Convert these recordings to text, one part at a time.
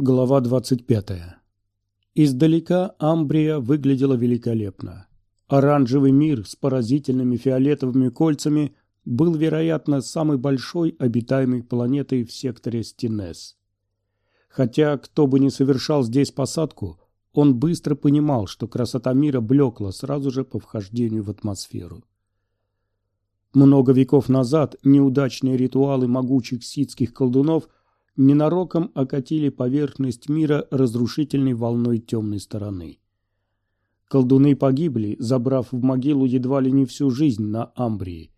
Глава 25. Издалека Амбрия выглядела великолепно. Оранжевый мир с поразительными фиолетовыми кольцами был, вероятно, самой большой обитаемой планетой в секторе Стинес. Хотя кто бы ни совершал здесь посадку, он быстро понимал, что красота мира блекла сразу же по вхождению в атмосферу. Много веков назад неудачные ритуалы могучих ситских колдунов – ненароком окатили поверхность мира разрушительной волной темной стороны. Колдуны погибли, забрав в могилу едва ли не всю жизнь на Амбрии.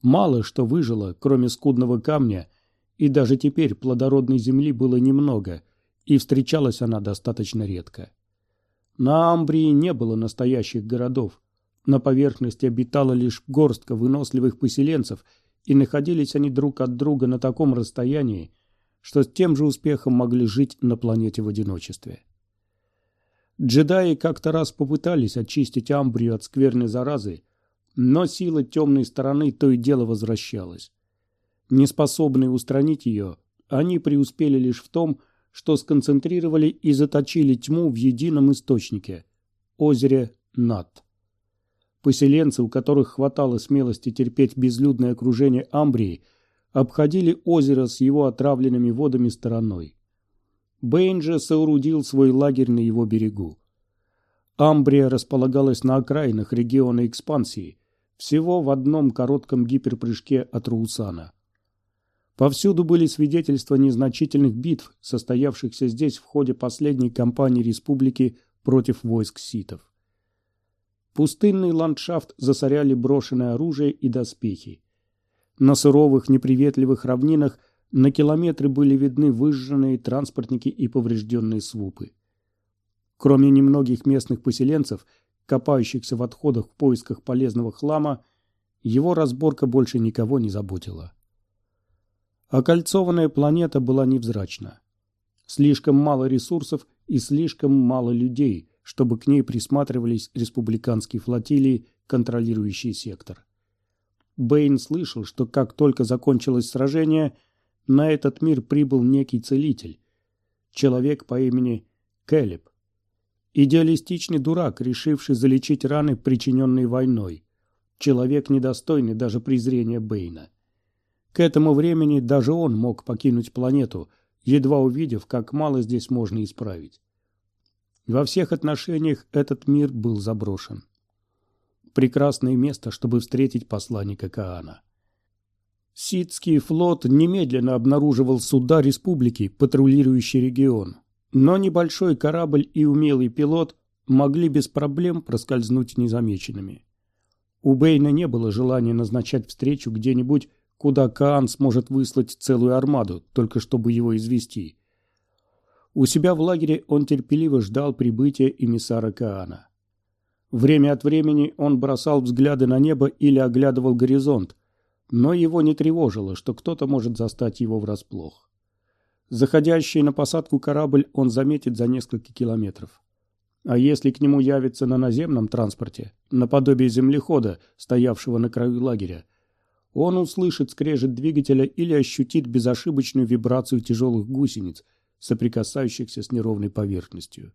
Мало что выжило, кроме скудного камня, и даже теперь плодородной земли было немного, и встречалась она достаточно редко. На Амбрии не было настоящих городов. На поверхности обитала лишь горстка выносливых поселенцев, и находились они друг от друга на таком расстоянии, что с тем же успехом могли жить на планете в одиночестве. Джедаи как-то раз попытались очистить Амбрию от скверной заразы, но сила темной стороны то и дело возвращалась. Неспособные устранить ее, они преуспели лишь в том, что сконцентрировали и заточили тьму в едином источнике – озере Нат. Поселенцы, у которых хватало смелости терпеть безлюдное окружение Амбрии, обходили озеро с его отравленными водами стороной. Бэйн же соорудил свой лагерь на его берегу. Амбрия располагалась на окраинах региона экспансии, всего в одном коротком гиперпрыжке от Руусана. Повсюду были свидетельства незначительных битв, состоявшихся здесь в ходе последней кампании республики против войск ситов. Пустынный ландшафт засоряли брошенное оружие и доспехи. На суровых, неприветливых равнинах на километры были видны выжженные транспортники и поврежденные свупы. Кроме немногих местных поселенцев, копающихся в отходах в поисках полезного хлама, его разборка больше никого не заботила. Окольцованная планета была невзрачна. Слишком мало ресурсов и слишком мало людей, чтобы к ней присматривались республиканские флотилии, контролирующие сектор. Бэйн слышал, что как только закончилось сражение, на этот мир прибыл некий целитель. Человек по имени Келеб. Идеалистичный дурак, решивший залечить раны, причиненные войной. Человек, недостойный даже презрения Бэйна. К этому времени даже он мог покинуть планету, едва увидев, как мало здесь можно исправить. Во всех отношениях этот мир был заброшен прекрасное место, чтобы встретить посланника Каана. Ситский флот немедленно обнаруживал суда республики, патрулирующий регион. Но небольшой корабль и умелый пилот могли без проблем проскользнуть незамеченными. У Бейна не было желания назначать встречу где-нибудь, куда Каан сможет выслать целую армаду, только чтобы его извести. У себя в лагере он терпеливо ждал прибытия эмиссара Каана. Время от времени он бросал взгляды на небо или оглядывал горизонт, но его не тревожило, что кто-то может застать его врасплох. Заходящий на посадку корабль он заметит за несколько километров. А если к нему явится на наземном транспорте, наподобие землехода, стоявшего на краю лагеря, он услышит скрежет двигателя или ощутит безошибочную вибрацию тяжелых гусениц, соприкасающихся с неровной поверхностью.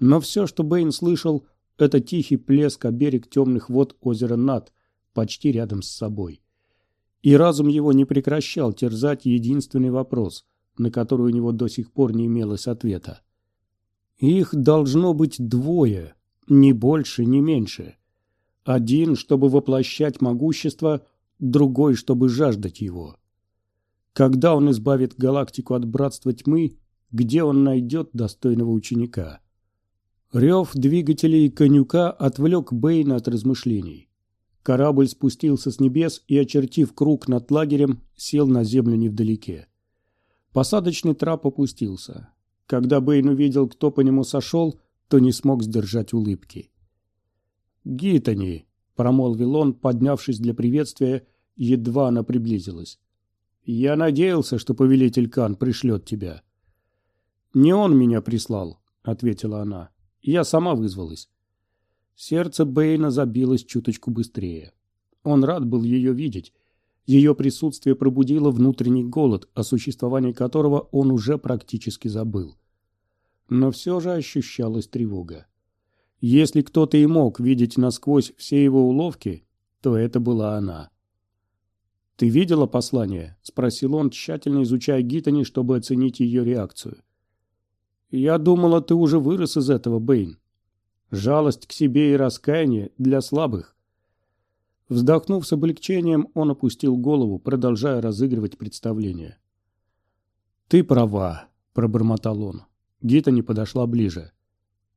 Но все, что Бэйн слышал, это тихий плеск о берег темных вод озера Над, почти рядом с собой. И разум его не прекращал терзать единственный вопрос, на который у него до сих пор не имелось ответа. Их должно быть двое, ни больше, ни меньше. Один, чтобы воплощать могущество, другой, чтобы жаждать его. Когда он избавит галактику от братства тьмы, где он найдет достойного ученика? Рев двигателей конюка отвлек Бэйна от размышлений. Корабль спустился с небес и, очертив круг над лагерем, сел на землю невдалеке. Посадочный трап опустился. Когда Бэйн увидел, кто по нему сошел, то не смог сдержать улыбки. «Гитани», — промолвил он, поднявшись для приветствия, едва она приблизилась. «Я надеялся, что повелитель Кан пришлет тебя». «Не он меня прислал», — ответила она. Я сама вызвалась. Сердце Бэйна забилось чуточку быстрее. Он рад был ее видеть. Ее присутствие пробудило внутренний голод, о существовании которого он уже практически забыл. Но все же ощущалась тревога. Если кто-то и мог видеть насквозь все его уловки, то это была она. «Ты видела послание?» – спросил он, тщательно изучая Гиттани, чтобы оценить ее реакцию. «Я думала, ты уже вырос из этого, Бэйн. Жалость к себе и раскаяние для слабых». Вздохнув с облегчением, он опустил голову, продолжая разыгрывать представление. «Ты права», – пробормотал он. Гиттани подошла ближе.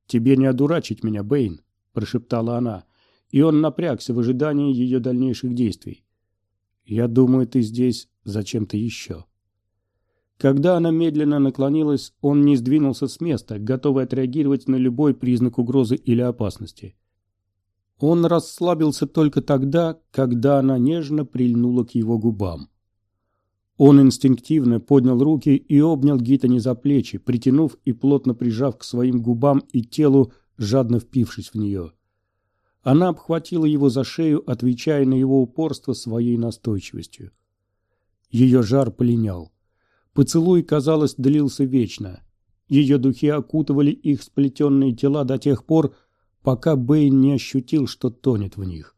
«Тебе не одурачить меня, Бэйн», – прошептала она, и он напрягся в ожидании ее дальнейших действий. «Я думаю, ты здесь зачем-то еще». Когда она медленно наклонилась, он не сдвинулся с места, готовый отреагировать на любой признак угрозы или опасности. Он расслабился только тогда, когда она нежно прильнула к его губам. Он инстинктивно поднял руки и обнял Гитани за плечи, притянув и плотно прижав к своим губам и телу, жадно впившись в нее. Она обхватила его за шею, отвечая на его упорство своей настойчивостью. Ее жар полинял. Поцелуй, казалось, длился вечно. Ее духи окутывали их сплетенные тела до тех пор, пока Бэйн не ощутил, что тонет в них.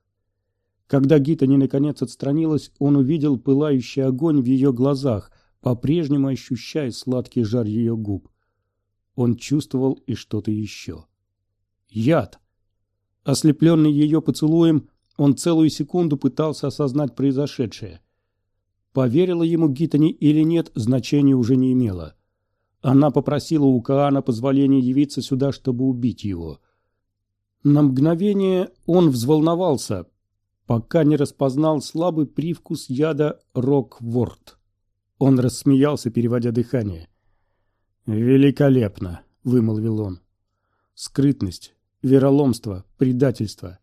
Когда Гитани наконец отстранилась, он увидел пылающий огонь в ее глазах, по-прежнему ощущая сладкий жар ее губ. Он чувствовал и что-то еще. Яд! Ослепленный ее поцелуем, он целую секунду пытался осознать произошедшее. Поверила ему Гитани или нет, значения уже не имело. Она попросила у Каана позволения явиться сюда, чтобы убить его. На мгновение он взволновался, пока не распознал слабый привкус яда Рокворд. Он рассмеялся, переводя дыхание. «Великолепно!» — вымолвил он. «Скрытность, вероломство, предательство.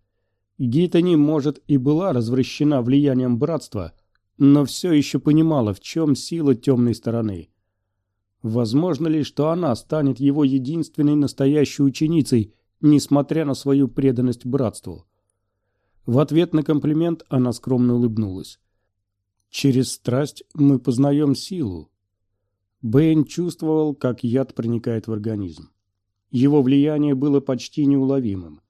Гитани, может, и была развращена влиянием братства, но все еще понимала, в чем сила темной стороны. Возможно ли, что она станет его единственной настоящей ученицей, несмотря на свою преданность братству? В ответ на комплимент она скромно улыбнулась. «Через страсть мы познаем силу». Бэйн чувствовал, как яд проникает в организм. Его влияние было почти неуловимым.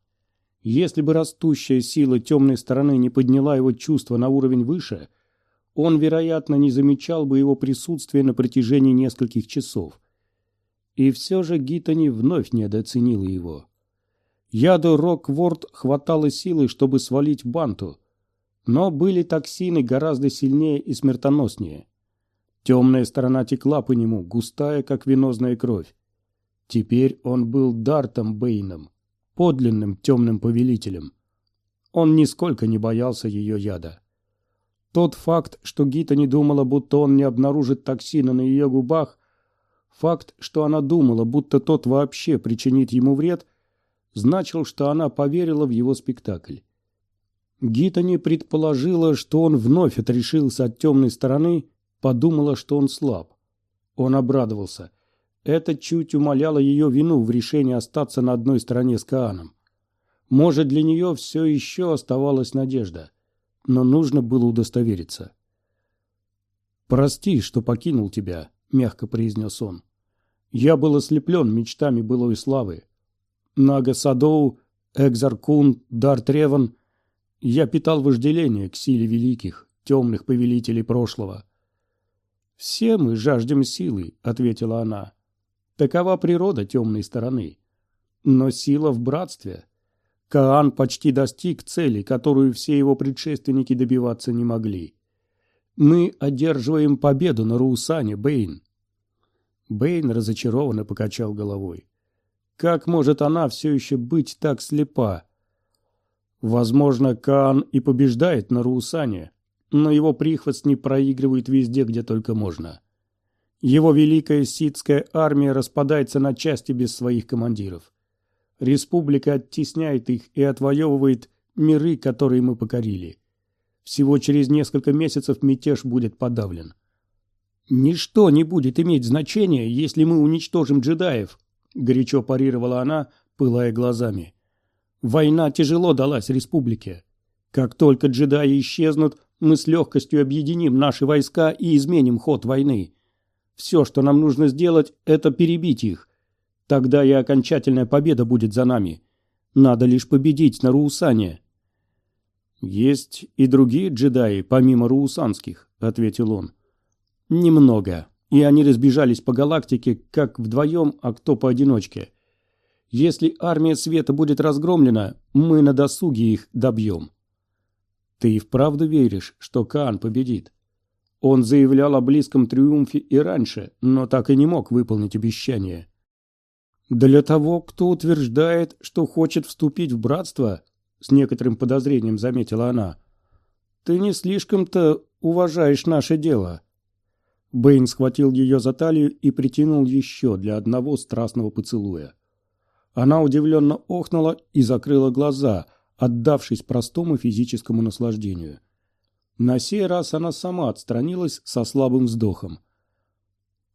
Если бы растущая сила темной стороны не подняла его чувства на уровень выше, он, вероятно, не замечал бы его присутствия на протяжении нескольких часов. И все же Гитани вновь недооценила его. Яду Рокворд хватало силы, чтобы свалить Банту, но были токсины гораздо сильнее и смертоноснее. Темная сторона текла по нему, густая, как венозная кровь. Теперь он был Дартом Бэйном, подлинным темным повелителем. Он нисколько не боялся ее яда. Тот факт, что Гита не думала, будто он не обнаружит токсина на ее губах, факт, что она думала, будто тот вообще причинит ему вред, значил, что она поверила в его спектакль. Гита не предположила, что он вновь отрешился от темной стороны, подумала, что он слаб. Он обрадовался – это чуть умаляло ее вину в решении остаться на одной стороне с Кааном. Может, для нее все еще оставалась надежда, но нужно было удостовериться. «Прости, что покинул тебя», — мягко произнес он. «Я был ослеплен мечтами былой славы. Нага Садоу, Экзаркун, Дар Треван. Я питал вожделение к силе великих, темных повелителей прошлого». «Все мы жаждем силы», — ответила она. Такова природа темной стороны. Но сила в братстве. Каан почти достиг цели, которую все его предшественники добиваться не могли. Мы одерживаем победу на Руусане, Бэйн. Бэйн разочарованно покачал головой. Как может она все еще быть так слепа? Возможно, Каан и побеждает на Руусане, но его прихвостни проигрывают везде, где только можно. Его великая ситская армия распадается на части без своих командиров. Республика оттесняет их и отвоевывает миры, которые мы покорили. Всего через несколько месяцев мятеж будет подавлен. «Ничто не будет иметь значения, если мы уничтожим джедаев», — горячо парировала она, пылая глазами. «Война тяжело далась республике. Как только джедаи исчезнут, Мы с легкостью объединим наши войска и изменим ход войны. Все, что нам нужно сделать, это перебить их. Тогда и окончательная победа будет за нами. Надо лишь победить на Руусане. «Есть и другие джедаи, помимо руусанских», — ответил он. «Немного, и они разбежались по галактике, как вдвоем, а кто поодиночке. Если армия света будет разгромлена, мы на досуге их добьем». «Ты и вправду веришь, что Каан победит?» Он заявлял о близком триумфе и раньше, но так и не мог выполнить обещание. Для того, кто утверждает, что хочет вступить в братство, с некоторым подозрением заметила она. Ты не слишком-то уважаешь наше дело. Бэйн схватил ее за талию и притянул еще для одного страстного поцелуя. Она удивленно охнула и закрыла глаза, отдавшись простому физическому наслаждению. На сей раз она сама отстранилась со слабым вздохом.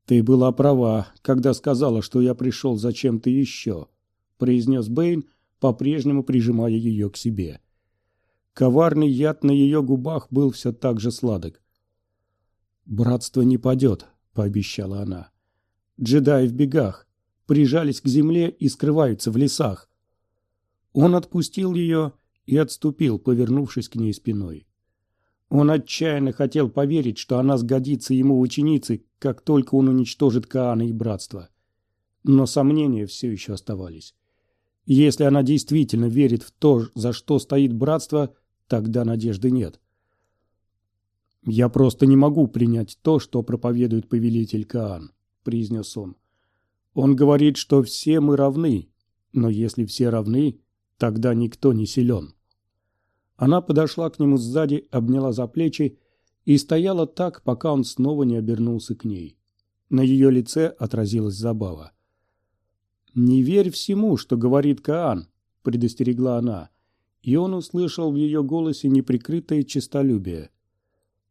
«Ты была права, когда сказала, что я пришел за чем-то еще», — произнес Бэйн, по-прежнему прижимая ее к себе. Коварный яд на ее губах был все так же сладок. «Братство не падет», — пообещала она. «Джедаи в бегах, прижались к земле и скрываются в лесах». Он отпустил ее и отступил, повернувшись к ней спиной. Он отчаянно хотел поверить, что она сгодится ему в ученицы, как только он уничтожит Каана и братство. Но сомнения все еще оставались. Если она действительно верит в то, за что стоит братство, тогда надежды нет. «Я просто не могу принять то, что проповедует повелитель Каан», — произнес он. «Он говорит, что все мы равны, но если все равны, тогда никто не силен». Она подошла к нему сзади, обняла за плечи и стояла так, пока он снова не обернулся к ней. На ее лице отразилась забава. «Не верь всему, что говорит Каан», — предостерегла она, и он услышал в ее голосе неприкрытое честолюбие.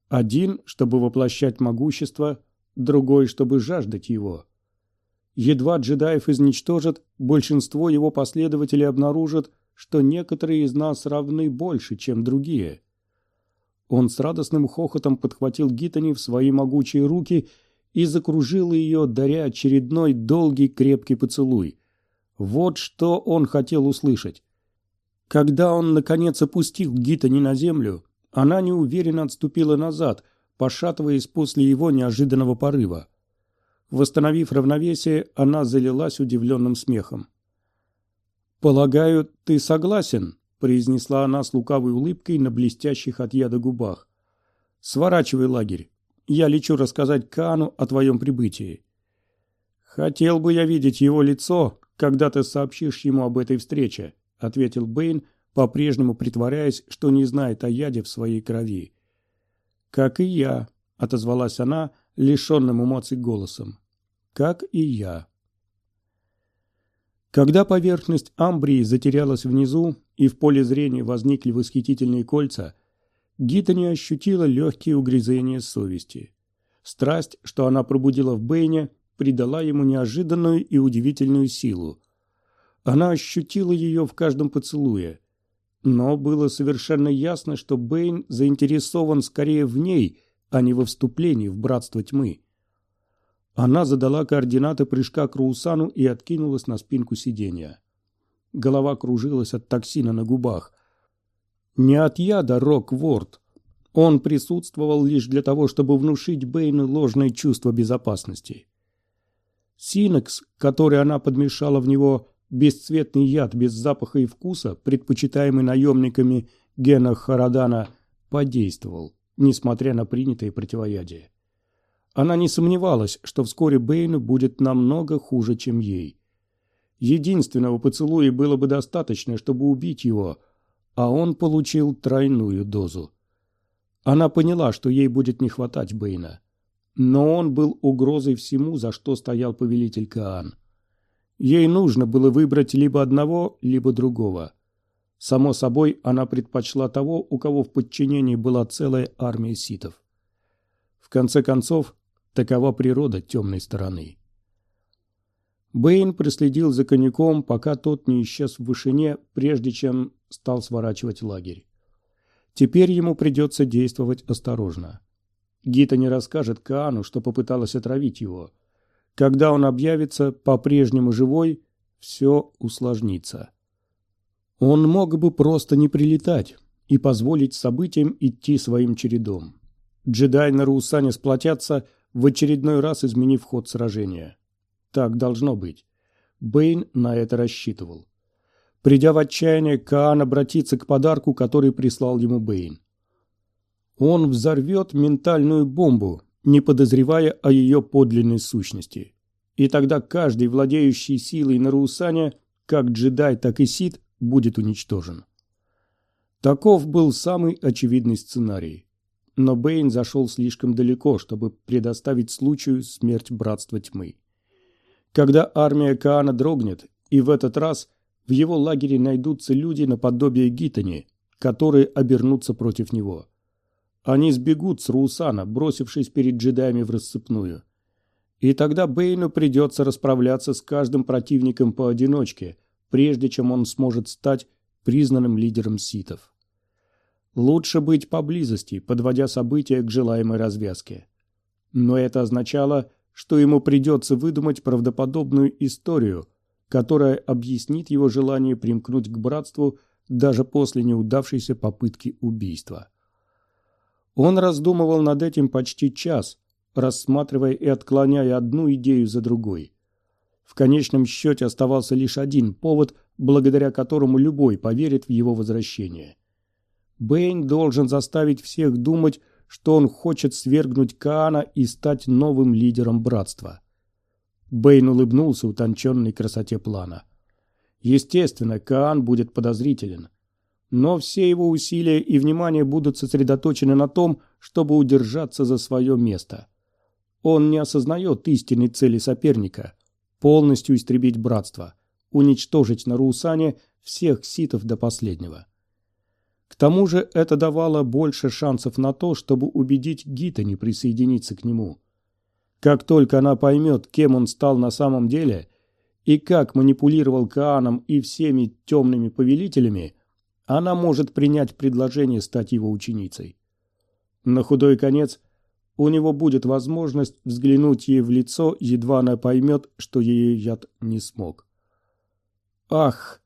Один, чтобы воплощать могущество, другой, чтобы жаждать его. Едва джедаев изничтожат, большинство его последователей обнаружат, что некоторые из нас равны больше, чем другие. Он с радостным хохотом подхватил Гитани в свои могучие руки и закружил ее, даря очередной долгий крепкий поцелуй. Вот что он хотел услышать. Когда он, наконец, опустил Гитани на землю, она неуверенно отступила назад, пошатываясь после его неожиданного порыва. Восстановив равновесие, она залилась удивленным смехом. «Полагаю, ты согласен?» – произнесла она с лукавой улыбкой на блестящих от яда губах. «Сворачивай лагерь. Я лечу рассказать Кану о твоем прибытии». «Хотел бы я видеть его лицо, когда ты сообщишь ему об этой встрече», — ответил Бэйн, по-прежнему притворяясь, что не знает о яде в своей крови. «Как и я», — отозвалась она, лишенным эмоций голосом. «Как и я». Когда поверхность Амбрии затерялась внизу и в поле зрения возникли восхитительные кольца, Гита не ощутила легкие угрызения совести. Страсть, что она пробудила в Бэйне, придала ему неожиданную и удивительную силу. Она ощутила ее в каждом поцелуе. Но было совершенно ясно, что Бэйн заинтересован скорее в ней, а не во вступлении в Братство Тьмы. Она задала координаты прыжка к Руусану и откинулась на спинку сиденья. Голова кружилась от токсина на губах. Не от яда Рок-Ворд. Он присутствовал лишь для того, чтобы внушить Бэйну ложное чувство безопасности. Синекс, который она подмешала в него, бесцветный яд без запаха и вкуса, предпочитаемый наемниками Гена Харадана, подействовал, несмотря на принятые противоядия. Она не сомневалась, что вскоре Бэйну будет намного хуже, чем ей. Единственного поцелуя было бы достаточно, чтобы убить его, а он получил тройную дозу. Она поняла, что ей будет не хватать Бэйна. Но он был угрозой всему, за что стоял повелитель Каан. Ей нужно было выбрать либо одного, либо другого. Само собой, она предпочла того, у кого в подчинении была целая армия ситов. В конце концов, Такова природа темной стороны. Бэйн проследил за коньяком, пока тот не исчез в вышине, прежде чем стал сворачивать лагерь. Теперь ему придется действовать осторожно. Гита не расскажет Каану, что попыталась отравить его. Когда он объявится по-прежнему живой, все усложнится. Он мог бы просто не прилетать и позволить событиям идти своим чередом. Джедай на Руусане сплотятся, в очередной раз изменив ход сражения. Так должно быть. Бэйн на это рассчитывал. Придя в отчаяние, Каан обратится к подарку, который прислал ему Бэйн. Он взорвет ментальную бомбу, не подозревая о ее подлинной сущности. И тогда каждый, владеющий силой на Руусане, как джедай, так и сит, будет уничтожен. Таков был самый очевидный сценарий. Но Бэйн зашел слишком далеко, чтобы предоставить случаю смерть Братства Тьмы. Когда армия Каана дрогнет, и в этот раз в его лагере найдутся люди наподобие Гитани, которые обернутся против него. Они сбегут с Руусана, бросившись перед джедаями в рассыпную. И тогда Бэйну придется расправляться с каждым противником поодиночке, прежде чем он сможет стать признанным лидером ситов. Лучше быть поблизости, подводя события к желаемой развязке. Но это означало, что ему придется выдумать правдоподобную историю, которая объяснит его желание примкнуть к братству даже после неудавшейся попытки убийства. Он раздумывал над этим почти час, рассматривая и отклоняя одну идею за другой. В конечном счете оставался лишь один повод, благодаря которому любой поверит в его возвращение. Бэйн должен заставить всех думать, что он хочет свергнуть Каана и стать новым лидером братства. Бэйн улыбнулся утонченной красоте плана. Естественно, Каан будет подозрителен но все его усилия и внимание будут сосредоточены на том, чтобы удержаться за свое место. Он не осознает истинной цели соперника – полностью истребить братство, уничтожить на Руусане всех ситов до последнего. К тому же это давало больше шансов на то, чтобы убедить Гита не присоединиться к нему. Как только она поймет, кем он стал на самом деле и как манипулировал Кааном и всеми темными повелителями – она может принять предложение стать его ученицей. На худой конец у него будет возможность взглянуть ей в лицо, едва она поймет, что ее яд не смог. «Ах!»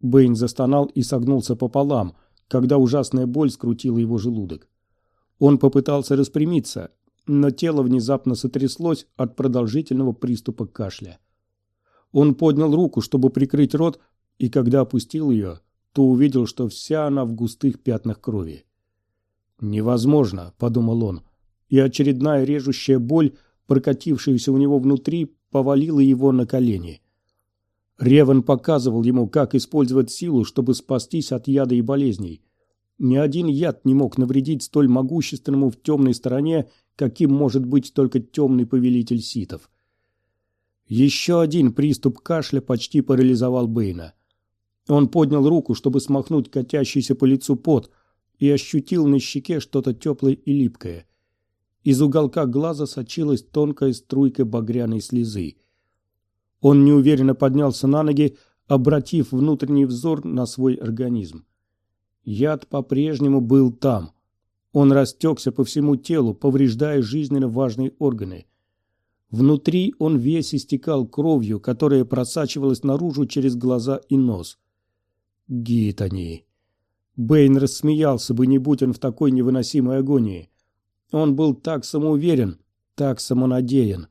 Бэйн застонал и согнулся пополам, когда ужасная боль скрутила его желудок. Он попытался распрямиться, но тело внезапно сотряслось от продолжительного приступа кашля. Он поднял руку, чтобы прикрыть рот, и когда опустил ее, то увидел, что вся она в густых пятнах крови. «Невозможно», — подумал он, и очередная режущая боль, прокатившаяся у него внутри, повалила его на колени. Реван показывал ему, как использовать силу, чтобы спастись от яда и болезней. Ни один яд не мог навредить столь могущественному в темной стороне, каким может быть только темный повелитель ситов. Еще один приступ кашля почти парализовал Бэйна. Он поднял руку, чтобы смахнуть катящийся по лицу пот, и ощутил на щеке что-то теплое и липкое. Из уголка глаза сочилась тонкая струйка багряной слезы. Он неуверенно поднялся на ноги, обратив внутренний взор на свой организм. Яд по-прежнему был там. Он растекся по всему телу, повреждая жизненно важные органы. Внутри он весь истекал кровью, которая просачивалась наружу через глаза и нос. Гитани. Бэйн рассмеялся бы, не будь он в такой невыносимой агонии. Он был так самоуверен, так самонадеян,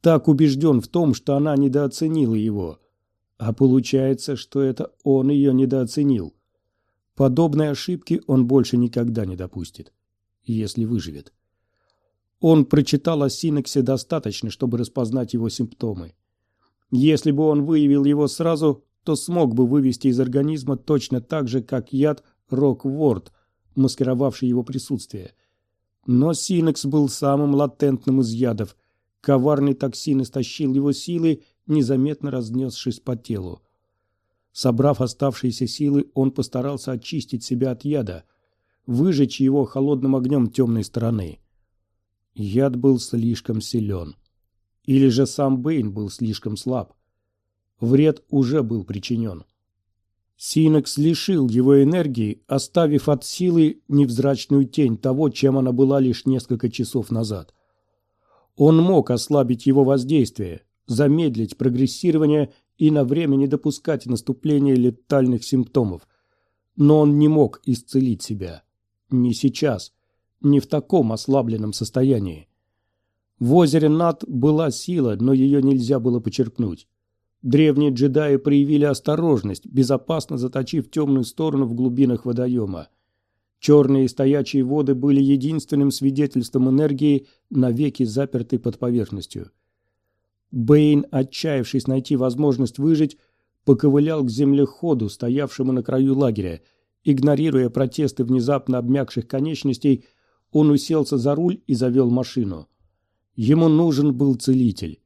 так убежден в том, что она недооценила его. А получается, что это он ее недооценил. Подобной ошибки он больше никогда не допустит, если выживет. Он прочитал о синексе достаточно, чтобы распознать его симптомы. Если бы он выявил его сразу, то смог бы вывести из организма точно так же, как яд Рокворд, маскировавший его присутствие. Но Синекс был самым латентным из ядов. Коварный токсин истощил его силы, незаметно разнесшись по телу. Собрав оставшиеся силы, он постарался очистить себя от яда, выжечь его холодным огнем темной стороны. Яд был слишком силен. Или же сам Бэйн был слишком слаб. Вред уже был причинен. Синекс лишил его энергии, оставив от силы невзрачную тень того, чем она была лишь несколько часов назад. Он мог ослабить его воздействие, замедлить прогрессирование и на время не допускать наступления летальных симптомов. Но он не мог исцелить себя. Не сейчас, не в таком ослабленном состоянии. В озере Над была сила, но ее нельзя было почерпнуть. Древние джедаи проявили осторожность, безопасно заточив темную сторону в глубинах водоема. Черные стоячие воды были единственным свидетельством энергии, навеки запертой под поверхностью. Бэйн, отчаявшись найти возможность выжить, поковылял к землеходу, стоявшему на краю лагеря. Игнорируя протесты внезапно обмякших конечностей, он уселся за руль и завел машину. Ему нужен был целитель.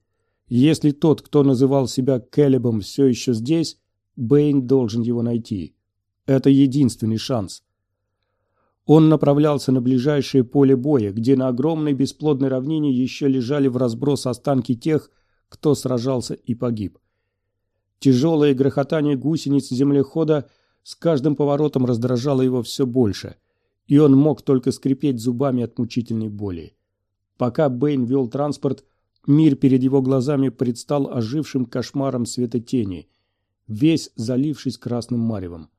Если тот, кто называл себя Келебом, все еще здесь, Бэйн должен его найти. Это единственный шанс. Он направлялся на ближайшее поле боя, где на огромной бесплодной равнине еще лежали в разброс останки тех, кто сражался и погиб. Тяжелое грохотание гусениц землехода с каждым поворотом раздражало его все больше, и он мог только скрипеть зубами от мучительной боли. Пока Бэйн вел транспорт, Мир перед его глазами предстал ожившим кошмаром светотени, весь залившись красным маревом.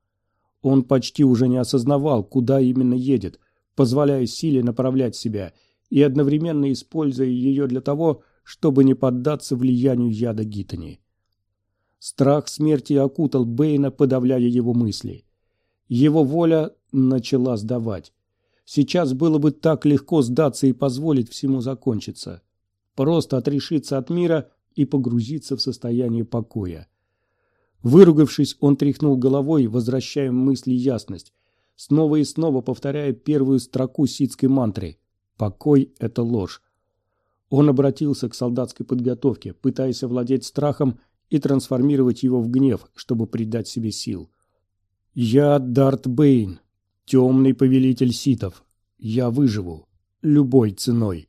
Он почти уже не осознавал, куда именно едет, позволяя силе направлять себя и одновременно используя ее для того, чтобы не поддаться влиянию яда Гитани. Страх смерти окутал Бэйна, подавляя его мысли. Его воля начала сдавать. Сейчас было бы так легко сдаться и позволить всему закончиться просто отрешиться от мира и погрузиться в состояние покоя. Выругавшись, он тряхнул головой, возвращая мысли ясность, снова и снова повторяя первую строку ситской мантры «Покой – это ложь». Он обратился к солдатской подготовке, пытаясь овладеть страхом и трансформировать его в гнев, чтобы придать себе сил. «Я Дарт Бэйн, темный повелитель ситов. Я выживу. Любой ценой».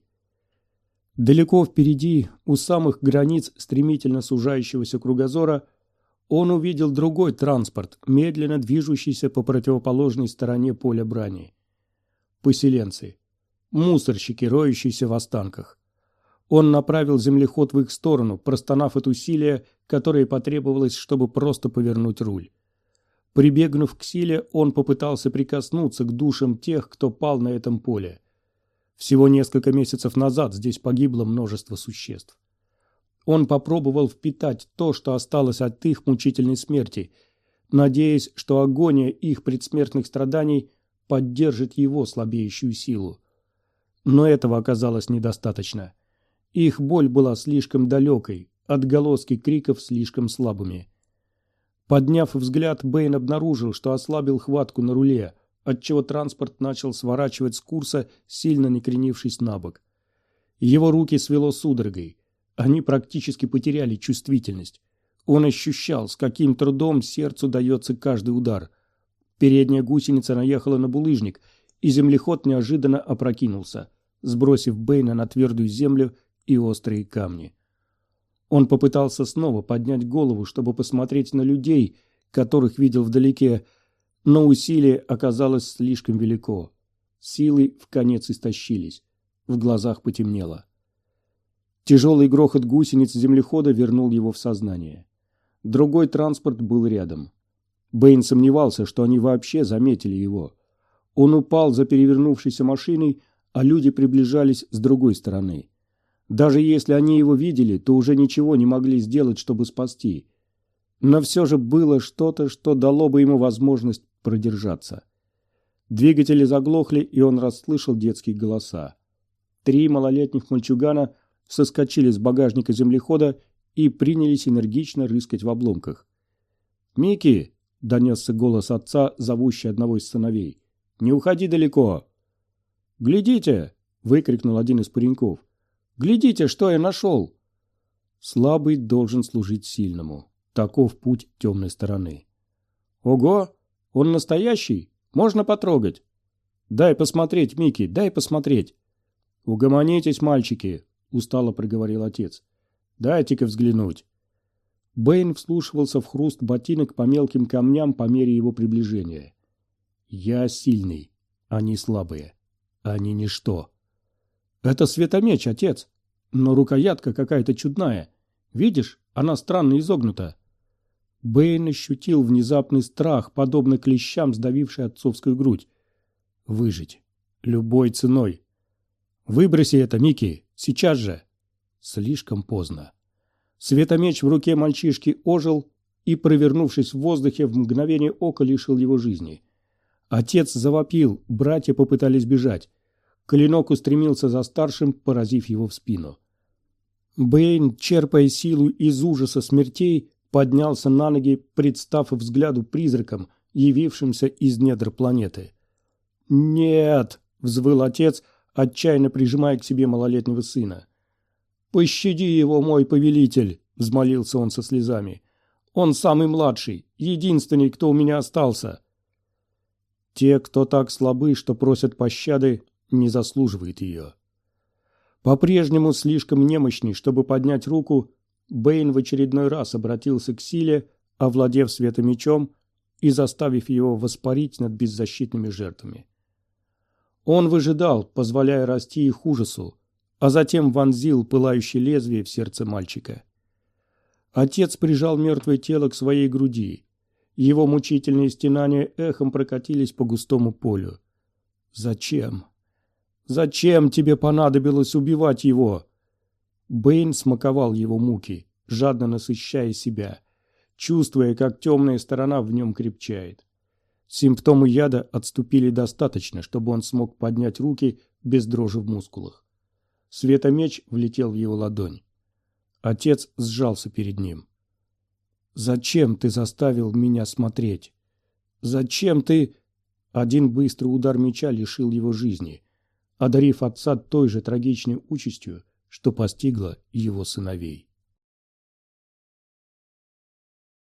Далеко впереди, у самых границ стремительно сужающегося кругозора, он увидел другой транспорт, медленно движущийся по противоположной стороне поля брани. Поселенцы. Мусорщики, роющиеся в останках. Он направил землеход в их сторону, простонав от усилия, которое потребовалось, чтобы просто повернуть руль. Прибегнув к силе, он попытался прикоснуться к душам тех, кто пал на этом поле. Всего несколько месяцев назад здесь погибло множество существ. Он попробовал впитать то, что осталось от их мучительной смерти, надеясь, что агония их предсмертных страданий поддержит его слабеющую силу. Но этого оказалось недостаточно. Их боль была слишком далекой, отголоски криков слишком слабыми. Подняв взгляд, Бэйн обнаружил, что ослабил хватку на руле – отчего транспорт начал сворачивать с курса, сильно не кренившись на бок. Его руки свело судорогой. Они практически потеряли чувствительность. Он ощущал, с каким трудом сердцу дается каждый удар. Передняя гусеница наехала на булыжник, и землеход неожиданно опрокинулся, сбросив Бэйна на твердую землю и острые камни. Он попытался снова поднять голову, чтобы посмотреть на людей, которых видел вдалеке, но усилие оказалось слишком велико. Силы в конец истощились. В глазах потемнело. Тяжелый грохот гусениц землехода вернул его в сознание. Другой транспорт был рядом. Бэйн сомневался, что они вообще заметили его. Он упал за перевернувшейся машиной, а люди приближались с другой стороны. Даже если они его видели, то уже ничего не могли сделать, чтобы спасти. Но все же было что-то, что дало бы ему возможность продержаться. Двигатели заглохли, и он расслышал детские голоса. Три малолетних мальчугана соскочили с багажника землехода и принялись энергично рыскать в обломках. «Микки!» — донесся голос отца, зовущий одного из сыновей. «Не уходи далеко!» «Глядите!» — выкрикнул один из пареньков. «Глядите, что я нашел!» Слабый должен служить сильному. Таков путь темной стороны. «Ого! Он настоящий? Можно потрогать?» «Дай посмотреть, Микки, дай посмотреть!» «Угомонитесь, мальчики!» – устало проговорил отец. «Дайте-ка взглянуть!» Бэйн вслушивался в хруст ботинок по мелким камням по мере его приближения. «Я сильный, они слабые, они ничто». «Это светомеч, отец, но рукоятка какая-то чудная. Видишь, она странно изогнута». Бэйн ощутил внезапный страх, подобно клещам, сдавивший отцовскую грудь. «Выжить. Любой ценой. Выброси это, Микки, сейчас же!» Слишком поздно. Светомеч в руке мальчишки ожил и, провернувшись в воздухе, в мгновение ока лишил его жизни. Отец завопил, братья попытались бежать. Клинок устремился за старшим, поразив его в спину. Бэйн, черпая силу из ужаса смертей, поднялся на ноги, представ взгляду призраком, явившимся из недр планеты. «Нет!» — взвыл отец, отчаянно прижимая к себе малолетнего сына. «Пощади его, мой повелитель!» — взмолился он со слезами. «Он самый младший, единственный, кто у меня остался». Те, кто так слабы, что просят пощады, не заслуживают ее. По-прежнему слишком немощный, чтобы поднять руку, Бэйн в очередной раз обратился к силе, овладев светомечом и заставив его воспарить над беззащитными жертвами. Он выжидал, позволяя расти их ужасу, а затем вонзил пылающее лезвие в сердце мальчика. Отец прижал мертвое тело к своей груди. Его мучительные стенания эхом прокатились по густому полю. «Зачем? Зачем тебе понадобилось убивать его?» Бэйн смаковал его муки, жадно насыщая себя, чувствуя, как темная сторона в нем крепчает. Симптомы яда отступили достаточно, чтобы он смог поднять руки без дрожи в мускулах. Светомеч влетел в его ладонь. Отец сжался перед ним. «Зачем ты заставил меня смотреть? Зачем ты...» Один быстрый удар меча лишил его жизни, одарив отца той же трагичной участью, что постигла его сыновей.